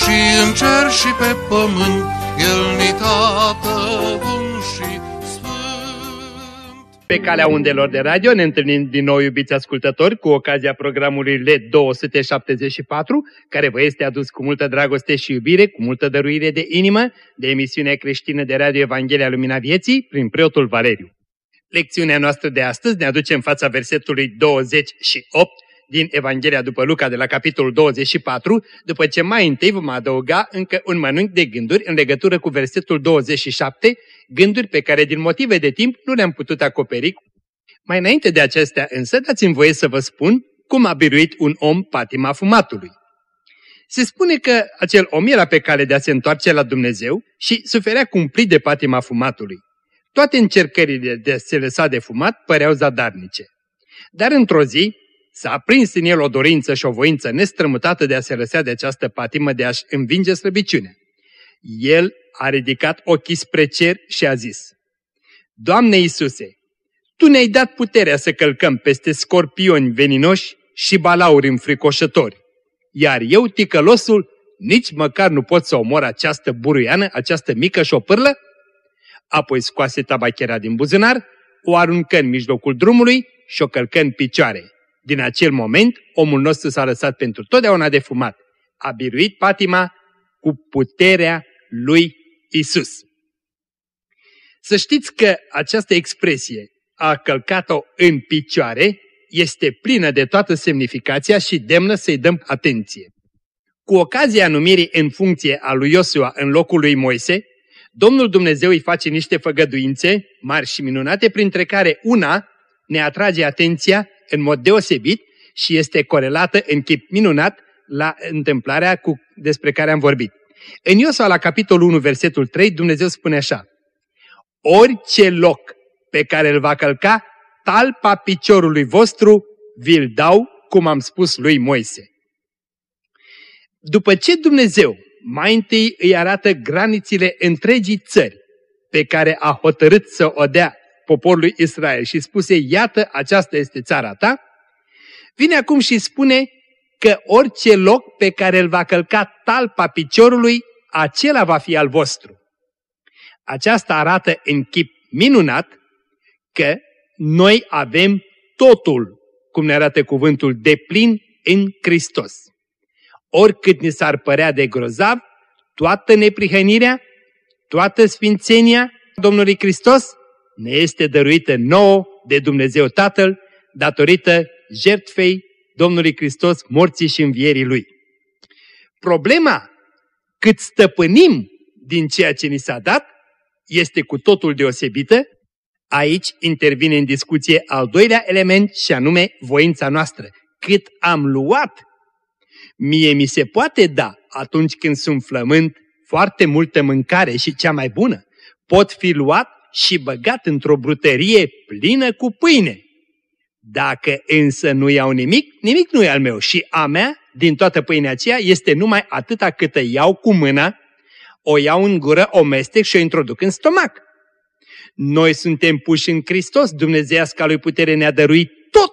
și în cer și pe pământ, El ni tată bun și pe calea undelor de radio ne întâlnim din nou, iubiți ascultători, cu ocazia programului LED 274, care vă este adus cu multă dragoste și iubire, cu multă dăruire de inimă, de emisiunea creștină de radio Evanghelia Lumina Vieții, prin preotul Valeriu. Lecțiunea noastră de astăzi ne aduce în fața versetului 28 din Evanghelia după Luca de la capitolul 24, după ce mai întâi vom adăuga încă un mănânc de gânduri în legătură cu versetul 27, gânduri pe care din motive de timp nu le-am putut acoperi. Mai înainte de acestea însă, dați-mi voie să vă spun cum a biruit un om patima fumatului. Se spune că acel om era pe cale de a se întoarce la Dumnezeu și suferea cumplit de patima fumatului. Toate încercările de a se lăsa de fumat păreau zadarnice. Dar într-o zi, S-a aprins în el o dorință și o voință nestrămutată de a se lăsa de această patimă de a-și învinge slăbiciunea. El a ridicat ochii spre cer și a zis, Doamne Iisuse, Tu ne-ai dat puterea să călcăm peste scorpioni veninoși și balauri înfricoșători, iar eu, ticălosul, nici măcar nu pot să omor această buruiană, această mică șopârlă? Apoi scoase tabachera din buzunar, o aruncă în mijlocul drumului și o călcă în picioare din acel moment, omul nostru s-a lăsat pentru totdeauna de fumat. A biruit patima cu puterea lui Isus. Să știți că această expresie, a călcat-o în picioare, este plină de toată semnificația și demnă să-i dăm atenție. Cu ocazia numirii în funcție a lui Iosua în locul lui Moise, Domnul Dumnezeu îi face niște făgăduințe mari și minunate, printre care una ne atrage atenția în mod deosebit și este corelată în chip minunat la întâmplarea cu, despre care am vorbit. În Iosua, la capitolul 1, versetul 3, Dumnezeu spune așa, Orice loc pe care îl va călca, talpa piciorului vostru vi-l dau, cum am spus lui Moise. După ce Dumnezeu mai întâi îi arată granițile întregii țări pe care a hotărât să o dea poporului Israel și spuse, iată, aceasta este țara ta, vine acum și spune că orice loc pe care îl va călca talpa piciorului, acela va fi al vostru. Aceasta arată în chip minunat că noi avem totul, cum ne arată cuvântul, de plin în Hristos. Oricât ni s-ar părea de grozav, toată neprihănirea, toată sfințenia Domnului Hristos ne este dăruită nouă de Dumnezeu Tatăl datorită jertfei Domnului Hristos, morții și învierii Lui. Problema cât stăpânim din ceea ce ni s-a dat este cu totul deosebită. Aici intervine în discuție al doilea element și anume voința noastră. Cât am luat, mie mi se poate da atunci când sunt flământ foarte multă mâncare și cea mai bună. Pot fi luat și băgat într-o brutărie plină cu pâine. Dacă însă nu iau nimic, nimic nu e al meu și a mea, din toată pâinea aceea, este numai atâta câtă iau cu mâna, o iau în gură, o mestec și o introduc în stomac. Noi suntem puși în Hristos, Dumnezeiasca lui putere ne-a dăruit tot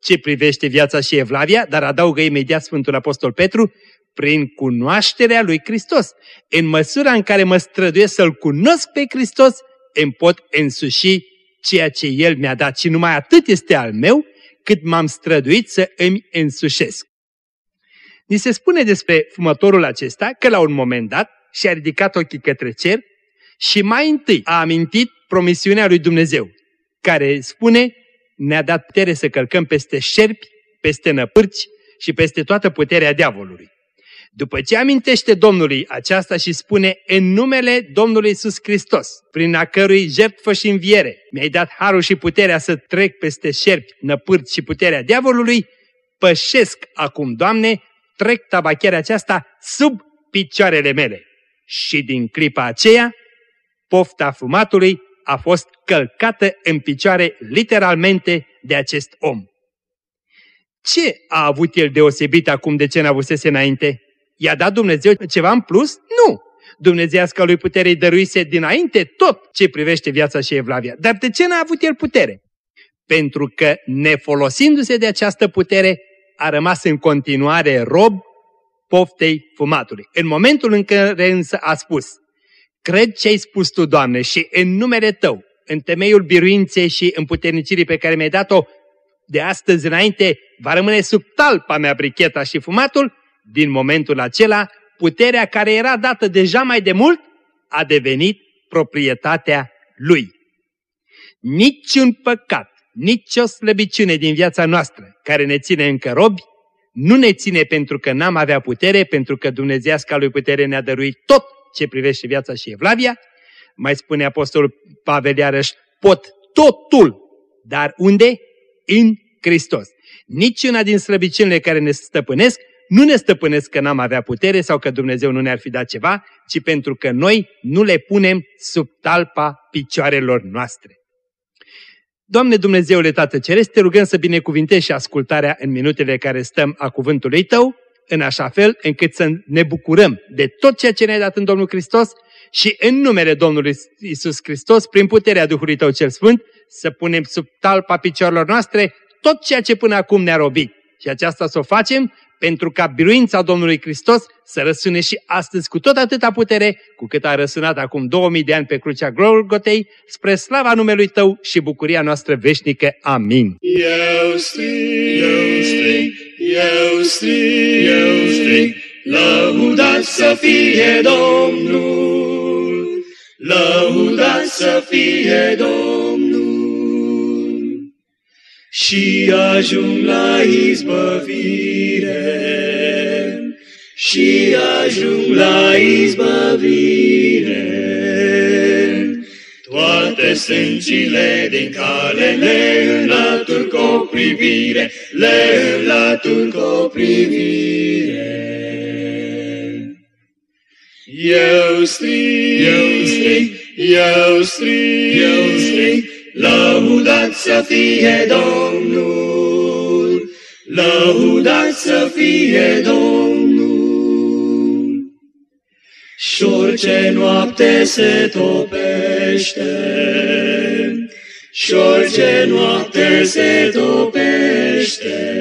ce privește viața și evlavia, dar adaugă imediat Sfântul Apostol Petru, prin cunoașterea lui Hristos. În măsura în care mă străduiesc să-L cunosc pe Hristos, îmi pot însuși ceea ce El mi-a dat și numai atât este al meu, cât m-am străduit să îmi însușesc. Ni se spune despre fumătorul acesta că la un moment dat și-a ridicat ochii către cer și mai întâi a amintit promisiunea lui Dumnezeu, care spune, ne-a dat putere să călcăm peste șerpi, peste năpârci și peste toată puterea diavolului. După ce amintește Domnului aceasta și spune în numele Domnului Iisus Hristos, prin a cărui jertfă și înviere mi-ai dat harul și puterea să trec peste șerpi, năpârți și puterea diavolului, pășesc acum, Doamne, trec tabacherea aceasta sub picioarele mele. Și din clipa aceea, pofta fumatului a fost călcată în picioare literalmente de acest om. Ce a avut el deosebit acum de ce n-avusese înainte? I-a dat Dumnezeu ceva în plus? Nu! Dumnezeiasca lui putere îi dăruise dinainte tot ce privește viața și Evlavia. Dar de ce n-a avut el putere? Pentru că, nefolosindu-se de această putere, a rămas în continuare rob poftei fumatului. În momentul în care însă a spus, cred ce ai spus tu, Doamne, și în numele Tău, în temeiul biruinței și împuternicirii pe care mi-ai dat-o, de astăzi înainte va rămâne sub talpa mea bricheta și fumatul, din momentul acela, puterea care era dată deja mai de mult a devenit proprietatea lui. Niciun păcat, nici o slăbiciune din viața noastră care ne ține încă robi, nu ne ține pentru că n-am avea putere, pentru că Dumnezeiasca lui putere ne-a dăruit tot ce privește viața și Evlavia, mai spune Apostolul Pavel iarăși, pot totul, dar unde? În Hristos. Niciuna din slăbiciunile care ne stăpânesc nu ne stăpânesc că n-am avea putere sau că Dumnezeu nu ne-ar fi dat ceva, ci pentru că noi nu le punem sub talpa picioarelor noastre. Doamne Dumnezeule Tată Ceresc, te rugăm să binecuvintezi și ascultarea în minutele care stăm a cuvântului Tău, în așa fel încât să ne bucurăm de tot ceea ce ne-ai dat în Domnul Hristos și în numele Domnului Isus Hristos, prin puterea Duhului Tău cel Sfânt, să punem sub talpa picioarelor noastre tot ceea ce până acum ne-a robit. Și aceasta să o facem pentru ca biruința Domnului Hristos să răsune și astăzi cu tot atâta putere, cu cât a răsunat acum 2000 de ani pe crucea Golgotei, spre slava numelui Tău și bucuria noastră veșnică. Amin. Eu strig, eu strig, eu strig, eu strig, lăudat să fie Domnul, lăudat să fie Domnul și ajung la izbăvire, și ajung la izbăvire. Toate sângile din cale le înlătur cu o privire, le înlătur cu o privire. Eu strig, eu strig, eu strig, eu strig, lăudat să fie Domnul, lăudat să fie Domnul. Și orice noapte se topește, și orice noapte se topește,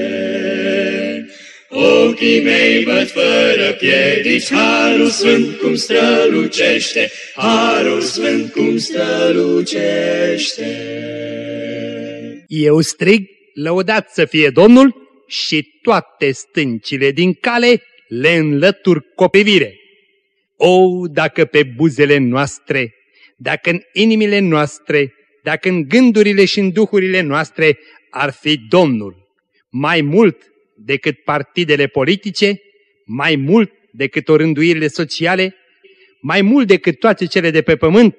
Ochii mei văd fără piedici, Harul Sfânt cum strălucește, Harul Sfânt cum strălucește. Eu strig, lăudat să fie Domnul și toate stâncile din cale le înlătur cu o privire. O, dacă pe buzele noastre, dacă în inimile noastre, dacă în gândurile și în duhurile noastre ar fi Domnul, mai mult decât partidele politice, mai mult decât orânduirile sociale, mai mult decât toate cele de pe pământ,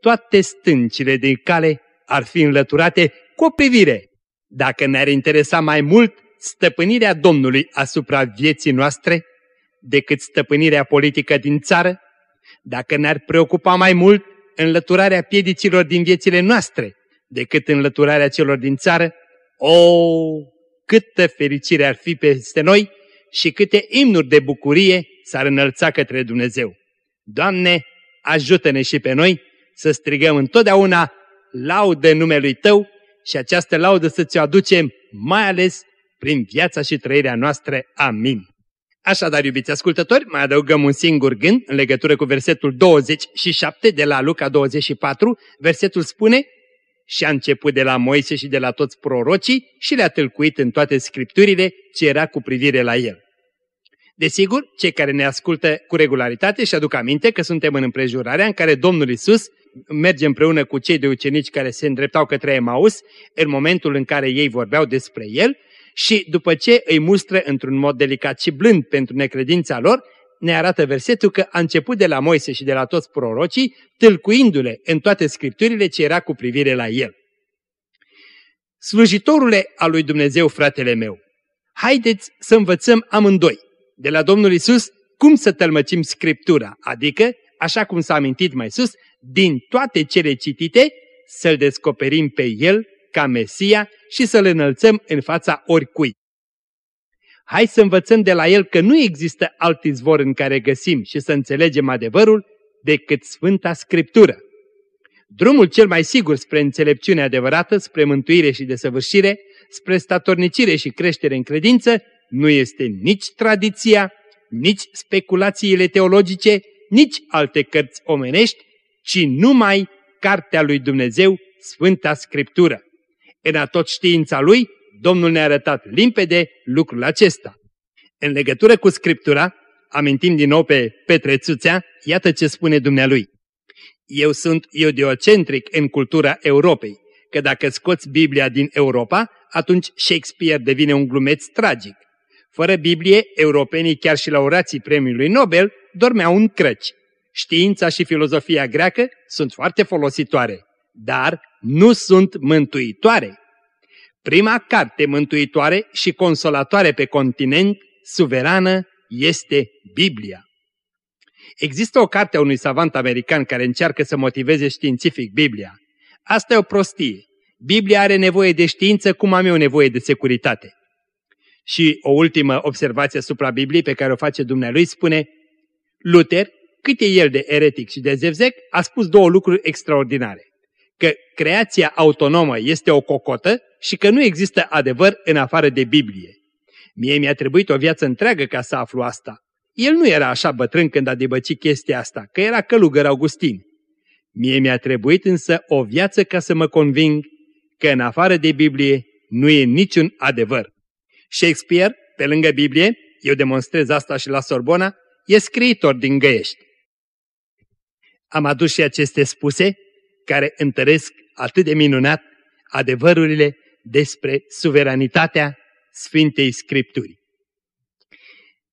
toate stâncile din cale ar fi înlăturate cu o privire. Dacă ne-ar interesa mai mult stăpânirea Domnului asupra vieții noastre decât stăpânirea politică din țară, dacă ne-ar preocupa mai mult înlăturarea piedicilor din viețile noastre decât înlăturarea celor din țară, o, câtă fericire ar fi peste noi și câte imnuri de bucurie s-ar înălța către Dumnezeu. Doamne, ajută-ne și pe noi să strigăm întotdeauna laudă numelui Tău și această laudă să ți-o aducem mai ales prin viața și trăirea noastră. Amin. Așadar, iubiți ascultători, mai adăugăm un singur gând în legătură cu versetul 27 de la Luca 24. Versetul spune, și a început de la Moise și de la toți prorocii și le-a tâlcuit în toate scripturile ce era cu privire la el. Desigur, cei care ne ascultă cu regularitate și aduc aminte că suntem în împrejurarea în care Domnul Isus merge împreună cu cei de ucenici care se îndreptau către Emaus în momentul în care ei vorbeau despre el și după ce îi mustră într-un mod delicat și blând pentru necredința lor, ne arată versetul că a început de la Moise și de la toți prorocii, tâlcuindu-le în toate scripturile ce era cu privire la el. Slujitorule al lui Dumnezeu, fratele meu, haideți să învățăm amândoi, de la Domnul Isus, cum să tălmăcim Scriptura, adică, așa cum s-a amintit mai sus, din toate cele citite, să-L descoperim pe El ca Mesia și să-L înălțăm în fața oricui. Hai să învățăm de la El că nu există alt izvor în care găsim și să înțelegem adevărul decât Sfânta Scriptură. Drumul cel mai sigur spre înțelepciune adevărată, spre mântuire și desăvârșire, spre statornicire și creștere în credință, nu este nici tradiția, nici speculațiile teologice, nici alte cărți omenești, ci numai Cartea lui Dumnezeu, Sfânta Scriptură. În atot știința lui, Domnul ne-a arătat limpede lucrul acesta. În legătură cu Scriptura, amintim din nou pe Petre Țuțea, iată ce spune Dumnealui. Eu sunt idiocentric în cultura Europei, că dacă scoți Biblia din Europa, atunci Shakespeare devine un glumeț tragic. Fără Biblie, europenii chiar și laureații premiului Nobel dormeau în crăci. Știința și filozofia greacă sunt foarte folositoare, dar nu sunt mântuitoare. Prima carte mântuitoare și consolatoare pe continent, suverană, este Biblia. Există o carte a unui savant american care încearcă să motiveze științific Biblia. Asta e o prostie. Biblia are nevoie de știință cum am eu nevoie de securitate. Și o ultimă observație asupra Bibliei pe care o face Dumnealui spune Luther, cât e el de eretic și de zevzec, a spus două lucruri extraordinare. Că creația autonomă este o cocotă și că nu există adevăr în afară de Biblie. Mie mi-a trebuit o viață întreagă ca să aflu asta. El nu era așa bătrân când a debăcit chestia asta, că era călugăr Augustin. Mie mi-a trebuit însă o viață ca să mă conving că în afară de Biblie nu e niciun adevăr. Shakespeare, pe lângă Biblie, eu demonstrez asta și la Sorbona, e scriitor din Găiești. Am adus și aceste spuse care întăresc atât de minunat adevărurile despre suveranitatea Sfintei Scripturii.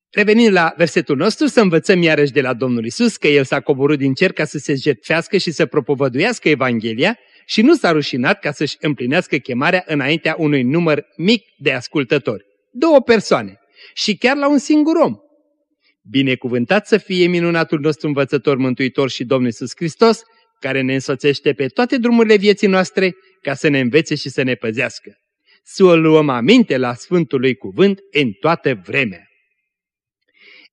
Revenind la versetul nostru, să învățăm iarăși de la Domnul Isus că El s-a coborât din cer ca să se jertfească și să propovăduiască Evanghelia și nu s-a rușinat ca să-și împlinească chemarea înaintea unui număr mic de ascultători. Două persoane și chiar la un singur om. Binecuvântat să fie minunatul nostru învățător, mântuitor și Domnul Isus Hristos, care ne însoțește pe toate drumurile vieții noastre ca să ne învețe și să ne păzească. Să o luăm aminte la Sfântul lui Cuvânt în toată vremea.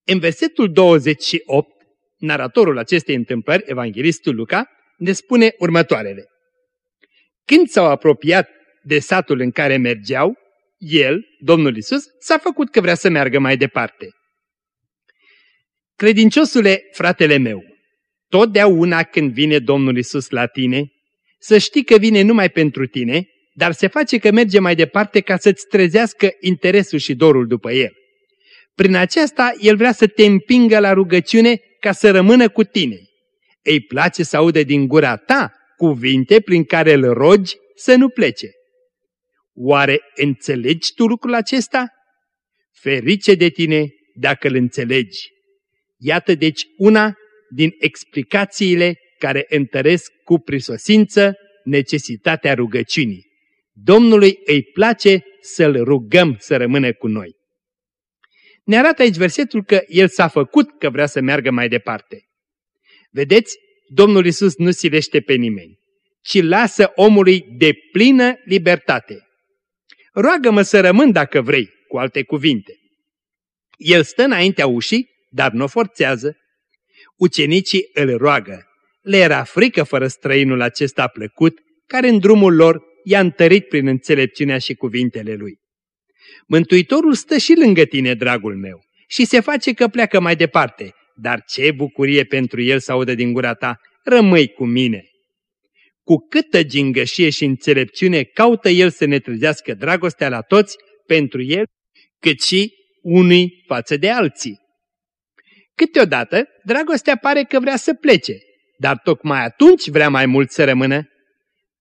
În versetul 28, naratorul acestei întâmplări, evanghelistul Luca, ne spune următoarele. Când s-au apropiat de satul în care mergeau, el, Domnul Isus, s-a făcut că vrea să meargă mai departe. Credinciosule, fratele meu, totdeauna când vine Domnul Isus la tine, să știi că vine numai pentru tine, dar se face că merge mai departe ca să-ți trezească interesul și dorul după El. Prin aceasta, El vrea să te împingă la rugăciune ca să rămână cu tine. Îi place să audă din gura ta cuvinte prin care îl rogi să nu plece. Oare înțelegi tu lucrul acesta? Ferice de tine dacă îl înțelegi. Iată deci una din explicațiile care întăresc cu prisosință necesitatea rugăciunii. Domnului îi place să-L rugăm să rămână cu noi. Ne arată aici versetul că El s-a făcut că vrea să meargă mai departe. Vedeți, Domnul Isus nu silește pe nimeni, ci lasă omului de plină libertate. Roagă-mă să rămân dacă vrei, cu alte cuvinte. El stă înaintea ușii, dar nu o forțează. Ucenicii îl roagă. Le era frică fără străinul acesta plăcut, care în drumul lor i-a întărit prin înțelepciunea și cuvintele lui. Mântuitorul stă și lângă tine, dragul meu, și se face că pleacă mai departe, dar ce bucurie pentru el să audă din gura ta, rămâi cu mine. Cu câtă gingășie și înțelepciune caută el să ne trezească dragostea la toți pentru el, cât și unii față de alții. Câteodată, dragostea pare că vrea să plece, dar tocmai atunci vrea mai mult să rămână.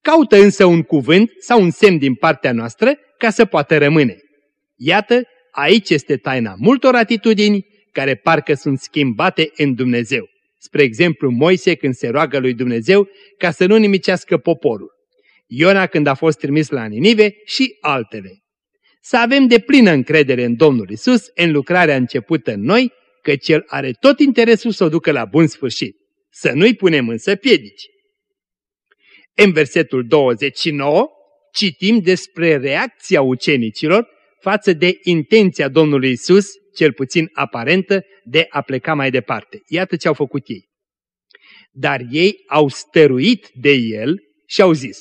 Caută însă un cuvânt sau un semn din partea noastră ca să poată rămâne. Iată, aici este taina multor atitudini care parcă sunt schimbate în Dumnezeu. Spre exemplu, Moise când se roagă lui Dumnezeu ca să nu nimicească poporul. Iona când a fost trimis la Ninive și altele. Să avem de plină încredere în Domnul Isus, în lucrarea începută în noi, că cel are tot interesul să o ducă la bun sfârșit. Să nu-i punem însă piedici. În versetul 29 citim despre reacția ucenicilor față de intenția Domnului Isus, cel puțin aparentă, de a pleca mai departe. Iată ce au făcut ei. Dar ei au stăruit de el și au zis,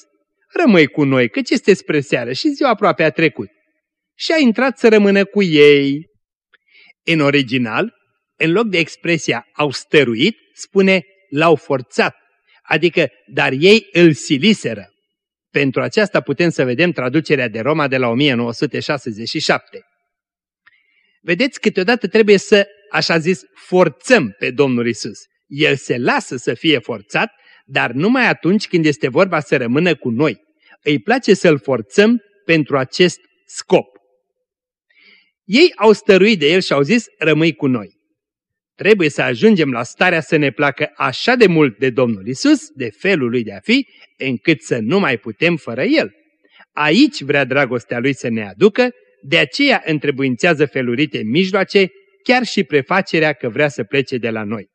rămâi cu noi, căci este spre seară și ziua aproape a trecut. Și a intrat să rămână cu ei. În original, în loc de expresia au stăruit, spune l-au forțat, adică dar ei îl siliseră. Pentru aceasta putem să vedem traducerea de Roma de la 1967. Vedeți, câteodată trebuie să, așa zis, forțăm pe Domnul Isus. El se lasă să fie forțat, dar numai atunci când este vorba să rămână cu noi. Îi place să-L forțăm pentru acest scop. Ei au stăruit de El și au zis, rămâi cu noi. Trebuie să ajungem la starea să ne placă așa de mult de Domnul Isus, de felul lui de a fi, încât să nu mai putem fără El. Aici vrea dragostea Lui să ne aducă, de aceea întrebuințează felurite mijloace, chiar și prefacerea că vrea să plece de la noi.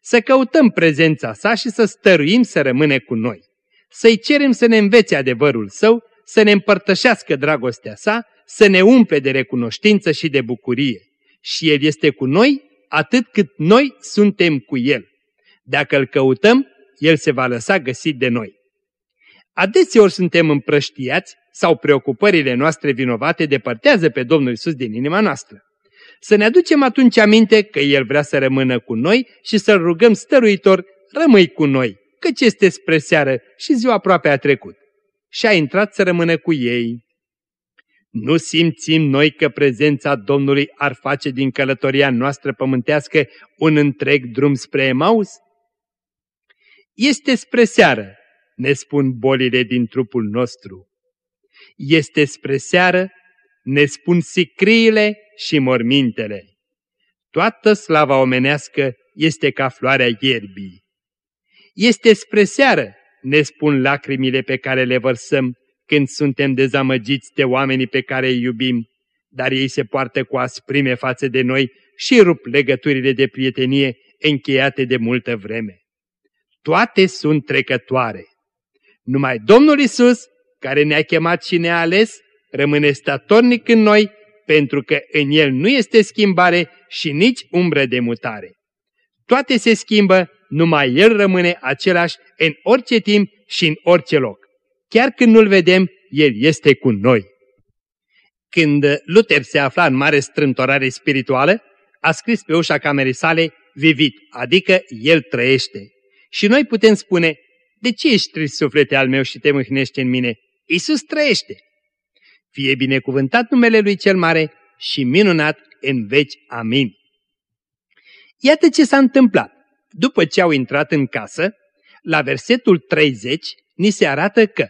Să căutăm prezența sa și să stăruim să rămâne cu noi. Să-i cerem să ne învețe adevărul său, să ne împărtășească dragostea sa, să ne umple de recunoștință și de bucurie. Și El este cu noi atât cât noi suntem cu El. Dacă îl căutăm, El se va lăsa găsit de noi. Adeseori suntem împrăștiați sau preocupările noastre vinovate depărtează pe Domnul Isus din inima noastră. Să ne aducem atunci aminte că El vrea să rămână cu noi și să-L rugăm stăruitor, rămâi cu noi, căci este spre seară și ziua aproape a trecut. Și a intrat să rămână cu ei. Nu simțim noi că prezența Domnului ar face din călătoria noastră pământească un întreg drum spre Emaus? Este spre seară, ne spun bolile din trupul nostru. Este spre seară, ne spun sicriile și mormintele. Toată slava omenească este ca floarea ierbii. Este spre seară, ne spun lacrimile pe care le vărsăm când suntem dezamăgiți de oamenii pe care îi iubim, dar ei se poartă cu asprime față de noi și rup legăturile de prietenie încheiate de multă vreme. Toate sunt trecătoare. Numai Domnul Isus, care ne-a chemat și ne-a ales, rămâne statornic în noi, pentru că în El nu este schimbare și nici umbră de mutare. Toate se schimbă, numai El rămâne același în orice timp și în orice loc. Chiar când nu-L vedem, El este cu noi. Când Luther se afla în mare strâmtorare spirituală, a scris pe ușa camerei sale vivit, adică El trăiește. Și noi putem spune, de ce ești trist suflete al meu și te mâhnește în mine? Iisus trăiește! Fie binecuvântat numele Lui cel Mare și minunat în veci. Amin. Iată ce s-a întâmplat. După ce au intrat în casă, la versetul 30 ni se arată că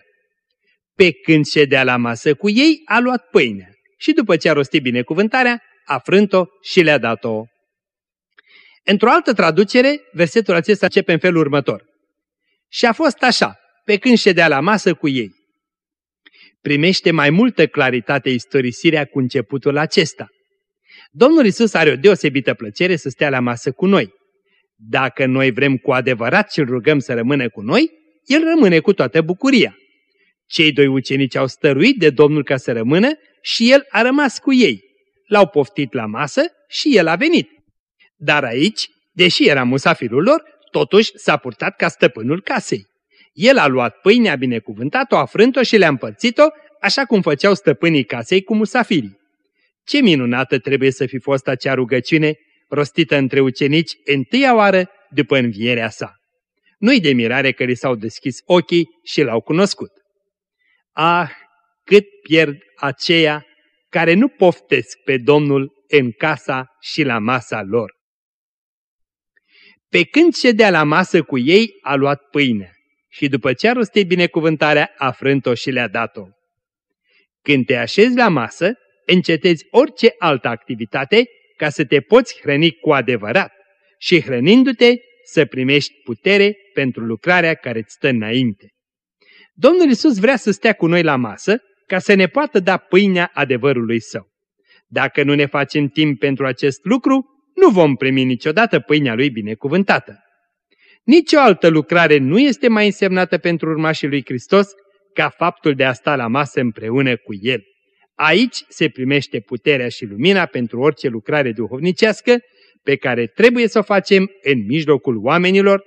pe când ședea la masă cu ei, a luat pâinea și după ce a rostit binecuvântarea, a frânt-o și le-a dat-o. Într-o altă traducere, versetul acesta începe în felul următor. Și a fost așa, pe când ședea la masă cu ei. Primește mai multă claritate istorisirea cu începutul acesta. Domnul Isus are o deosebită plăcere să stea la masă cu noi. Dacă noi vrem cu adevărat și-L rugăm să rămână cu noi, El rămâne cu toată bucuria. Cei doi ucenici au stăruit de Domnul ca să rămână și El a rămas cu ei. L-au poftit la masă și El a venit. Dar aici, deși era musafirul lor, totuși s-a purtat ca stăpânul casei. El a luat pâinea binecuvântat-o, a frânt-o și le-a împărțit-o, așa cum făceau stăpânii casei cu musafirii. Ce minunată trebuie să fi fost acea rugăciune rostită între ucenici întâia oară după învierea sa. Nu-i de mirare că li s-au deschis ochii și l-au cunoscut. Ah, cât pierd aceia care nu poftesc pe Domnul în casa și la masa lor. Pe când ședea la masă cu ei, a luat pâine și după ce a rostit binecuvântarea, a frânt-o și le-a dat-o. Când te așezi la masă, încetezi orice altă activitate ca să te poți hrăni cu adevărat și hrănindu-te să primești putere pentru lucrarea care îți stă înainte. Domnul Isus vrea să stea cu noi la masă ca să ne poată da pâinea adevărului său. Dacă nu ne facem timp pentru acest lucru, nu vom primi niciodată pâinea lui binecuvântată. Nici o altă lucrare nu este mai însemnată pentru urmașii lui Hristos ca faptul de a sta la masă împreună cu El. Aici se primește puterea și lumina pentru orice lucrare duhovnicească pe care trebuie să o facem în mijlocul oamenilor.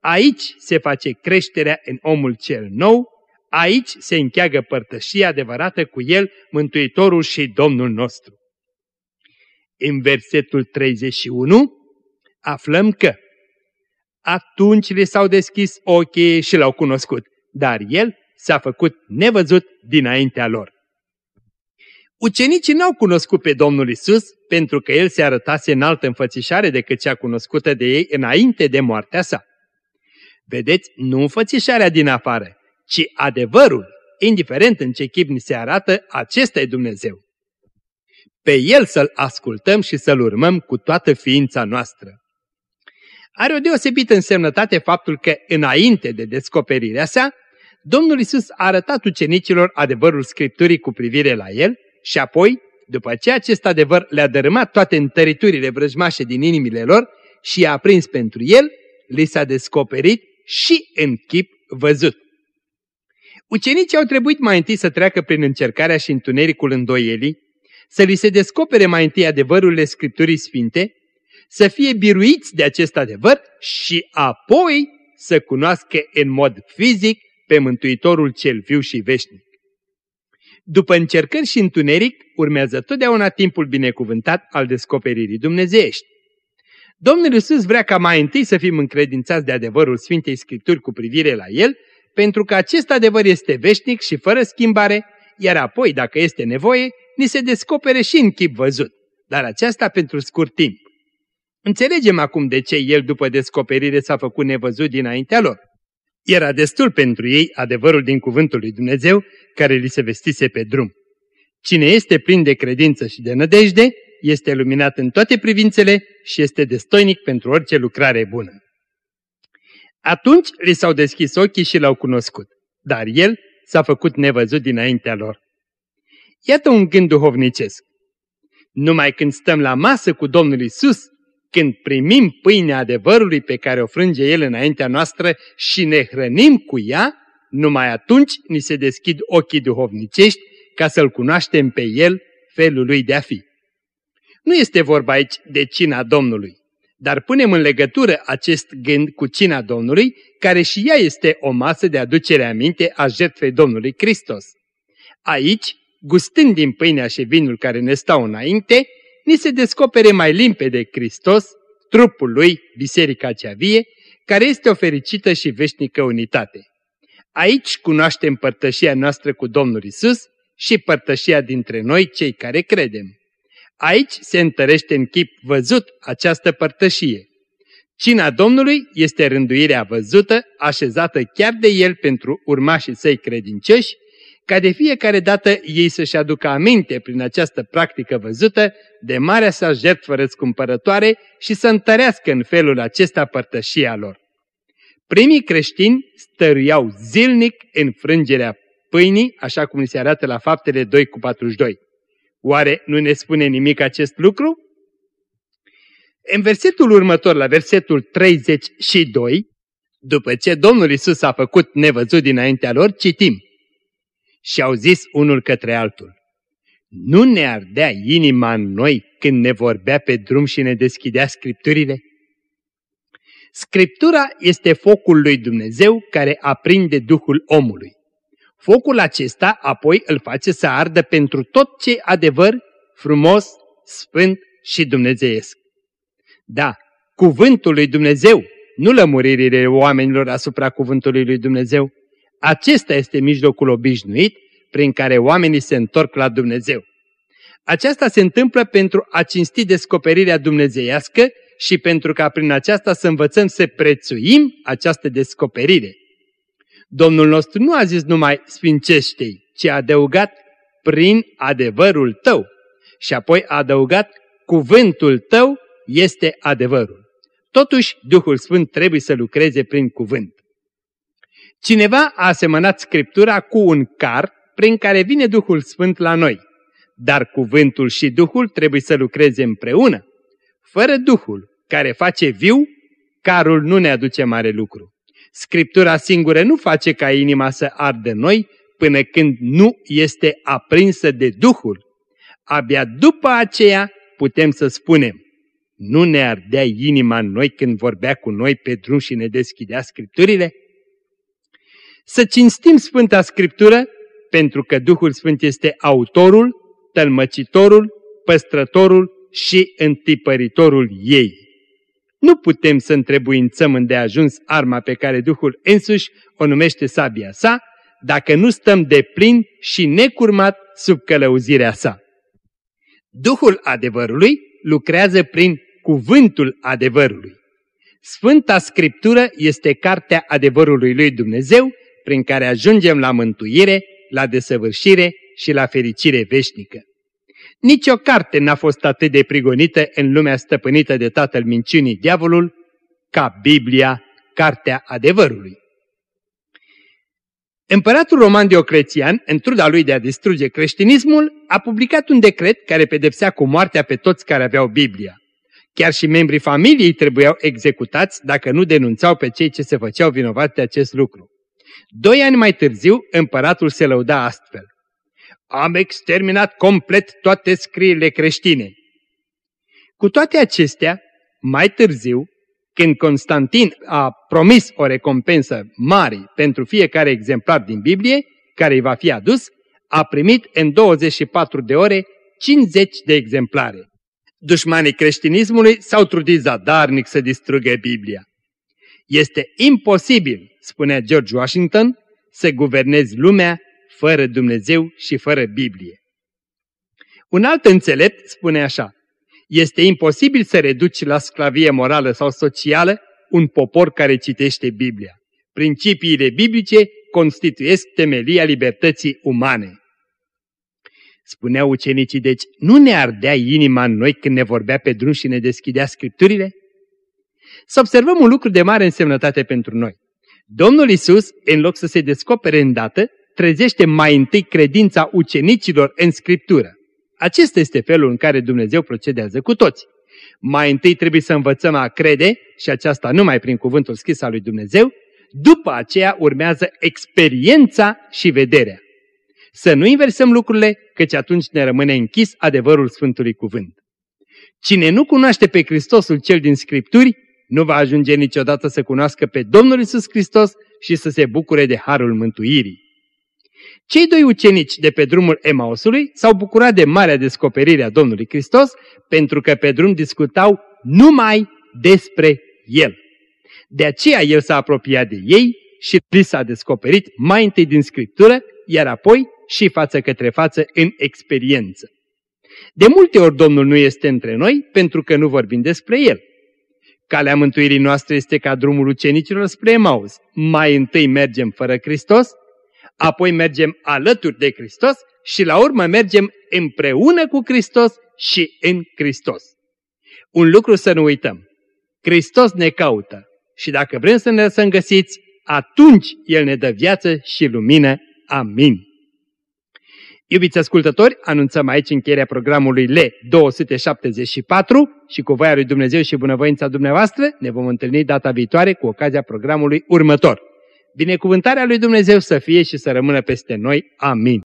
Aici se face creșterea în omul cel nou, aici se încheagă părtășia adevărată cu El, Mântuitorul și Domnul nostru. În versetul 31 aflăm că atunci le s-au deschis ochii și l-au cunoscut, dar El s-a făcut nevăzut dinaintea lor. Ucenicii n-au cunoscut pe Domnul Isus pentru că El se arătase în altă înfățișare decât cea cunoscută de ei înainte de moartea sa. Vedeți, nu înfățișarea din afară, ci adevărul, indiferent în ce chip ni se arată, acesta e Dumnezeu. Pe El să-L ascultăm și să-L urmăm cu toată ființa noastră. Are o deosebită însemnătate faptul că, înainte de descoperirea sa, Domnul Isus a arătat ucenicilor adevărul Scripturii cu privire la El și apoi, după ce acest adevăr le-a dărâmat toate întăriturile vrăjmașe din inimile lor și i-a aprins pentru El, li s-a descoperit și în chip văzut. Ucenicii au trebuit mai întâi să treacă prin încercarea și întunericul îndoielii, să li se descopere mai întâi adevărurile Scripturii Sfinte, să fie biruiți de acest adevăr și apoi să cunoască în mod fizic pe Mântuitorul cel viu și veșnic. După încercări și întuneric, urmează totdeauna timpul binecuvântat al descoperirii dumnezeiești. Domnul Iisus vrea ca mai întâi să fim încredințați de adevărul Sfintei Scripturi cu privire la El, pentru că acest adevăr este veșnic și fără schimbare, iar apoi, dacă este nevoie, ni se descopere și în chip văzut, dar aceasta pentru scurt timp. Înțelegem acum de ce El după descoperire s-a făcut nevăzut dinaintea lor. Era destul pentru ei adevărul din cuvântul lui Dumnezeu care li se vestise pe drum. Cine este plin de credință și de nădejde, este luminat în toate privințele și este destoinic pentru orice lucrare bună. Atunci li s-au deschis ochii și l-au cunoscut, dar el s-a făcut nevăzut dinaintea lor. Iată un gând duhovnicesc. Numai când stăm la masă cu Domnul Isus, când primim pâinea adevărului pe care o frânge El înaintea noastră și ne hrănim cu ea, numai atunci ni se deschid ochii duhovnicești ca să-L cunoaștem pe El, felul Lui de a fi. Nu este vorba aici de cina Domnului, dar punem în legătură acest gând cu cina Domnului, care și ea este o masă de aducere aminte a jertfei Domnului Hristos. Aici, gustând din pâinea și vinul care ne stau înainte, ni se descopere mai limpede Hristos, trupul lui, biserica cea vie, care este o fericită și veșnică unitate. Aici cunoaștem părtășia noastră cu Domnul Isus și părtășia dintre noi cei care credem. Aici se întărește în chip văzut această părtășie. Cina Domnului este rânduirea văzută, așezată chiar de El pentru urmașii săi credincioși, ca de fiecare dată ei să-și aducă aminte prin această practică văzută de marea sa jertfă răscumpărătoare și să întărească în felul acesta părtășia lor. Primii creștini stăruiau zilnic în frângerea pâinii, așa cum se arată la faptele 2 cu 42. Oare nu ne spune nimic acest lucru? În versetul următor, la versetul 32, după ce Domnul Isus a făcut nevăzut dinaintea lor, citim. Și au zis unul către altul, nu ne ardea inima în noi când ne vorbea pe drum și ne deschidea scripturile? Scriptura este focul lui Dumnezeu care aprinde Duhul omului. Focul acesta apoi îl face să ardă pentru tot ce adevăr, frumos, sfânt și dumnezeiesc. Da, cuvântul lui Dumnezeu, nu lămuririle oamenilor asupra cuvântului lui Dumnezeu. Acesta este mijlocul obișnuit prin care oamenii se întorc la Dumnezeu. Aceasta se întâmplă pentru a cinsti descoperirea dumnezeiască și pentru ca prin aceasta să învățăm să prețuim această descoperire. Domnul nostru nu a zis numai sfincește-i, ci a adăugat prin adevărul tău și apoi a adăugat cuvântul tău este adevărul. Totuși, Duhul Sfânt trebuie să lucreze prin cuvânt. Cineva a asemănat Scriptura cu un car prin care vine Duhul Sfânt la noi, dar cuvântul și Duhul trebuie să lucreze împreună. Fără Duhul care face viu, carul nu ne aduce mare lucru. Scriptura singură nu face ca inima să ardă noi până când nu este aprinsă de Duhul. Abia după aceea putem să spunem, nu ne ardea inima în noi când vorbea cu noi pe drum și ne deschidea Scripturile? Să cinstim Sfânta Scriptură pentru că Duhul Sfânt este autorul, tălmăcitorul, păstrătorul și întipăritorul ei. Nu putem să întrebuințăm îndeajuns arma pe care Duhul însuși o numește sabia sa, dacă nu stăm de plin și necurmat sub călăuzirea sa. Duhul adevărului lucrează prin cuvântul adevărului. Sfânta Scriptură este cartea adevărului lui Dumnezeu, prin care ajungem la mântuire, la desăvârșire și la fericire veșnică. Nici o carte n-a fost atât de prigonită în lumea stăpânită de tatăl minciunii diavolul ca Biblia, cartea adevărului. Împăratul roman Dioclețian, în truda lui de a distruge creștinismul, a publicat un decret care pedepsea cu moartea pe toți care aveau Biblia. Chiar și membrii familiei trebuiau executați dacă nu denunțau pe cei ce se făceau vinovați de acest lucru. Doi ani mai târziu, împăratul se lăuda astfel. Am exterminat complet toate scrierile creștine. Cu toate acestea, mai târziu, când Constantin a promis o recompensă mare pentru fiecare exemplar din Biblie, care îi va fi adus, a primit în 24 de ore 50 de exemplare. Dușmanii creștinismului s-au trudit zadarnic să distrugă Biblia. Este imposibil, spunea George Washington, să guvernezi lumea fără Dumnezeu și fără Biblie. Un alt înțelept spune așa, este imposibil să reduci la sclavie morală sau socială un popor care citește Biblia. Principiile biblice constituiesc temelia libertății umane. Spuneau ucenicii, deci nu ne ardea inima în noi când ne vorbea pe drum și ne deschidea scripturile? Să observăm un lucru de mare însemnătate pentru noi. Domnul Isus, în loc să se descopere îndată, trezește mai întâi credința ucenicilor în Scriptură. Acesta este felul în care Dumnezeu procedează cu toți. Mai întâi trebuie să învățăm a crede, și aceasta numai prin cuvântul scris al lui Dumnezeu, după aceea urmează experiența și vederea. Să nu inversăm lucrurile, căci atunci ne rămâne închis adevărul Sfântului Cuvânt. Cine nu cunoaște pe Hristosul cel din Scripturi, nu va ajunge niciodată să cunoască pe Domnul Isus Hristos și să se bucure de harul mântuirii. Cei doi ucenici de pe drumul Emausului s-au bucurat de marea descoperire a Domnului Hristos pentru că pe drum discutau numai despre El. De aceea El s-a apropiat de ei și li s-a descoperit mai întâi din Scriptură, iar apoi și față către față în experiență. De multe ori Domnul nu este între noi pentru că nu vorbim despre El. Calea mântuirii noastre este ca drumul ucenicilor spre Emaus. Mai întâi mergem fără Hristos, apoi mergem alături de Hristos și la urmă mergem împreună cu Hristos și în Hristos. Un lucru să nu uităm. Hristos ne caută și dacă vrem să ne lăsăm găsiți, atunci El ne dă viață și lumină. Amin. Iubiți ascultători, anunțăm aici încheierea programului L274 și cu voia lui Dumnezeu și bunăvoința dumneavoastră ne vom întâlni data viitoare cu ocazia programului următor. Binecuvântarea lui Dumnezeu să fie și să rămână peste noi. Amin.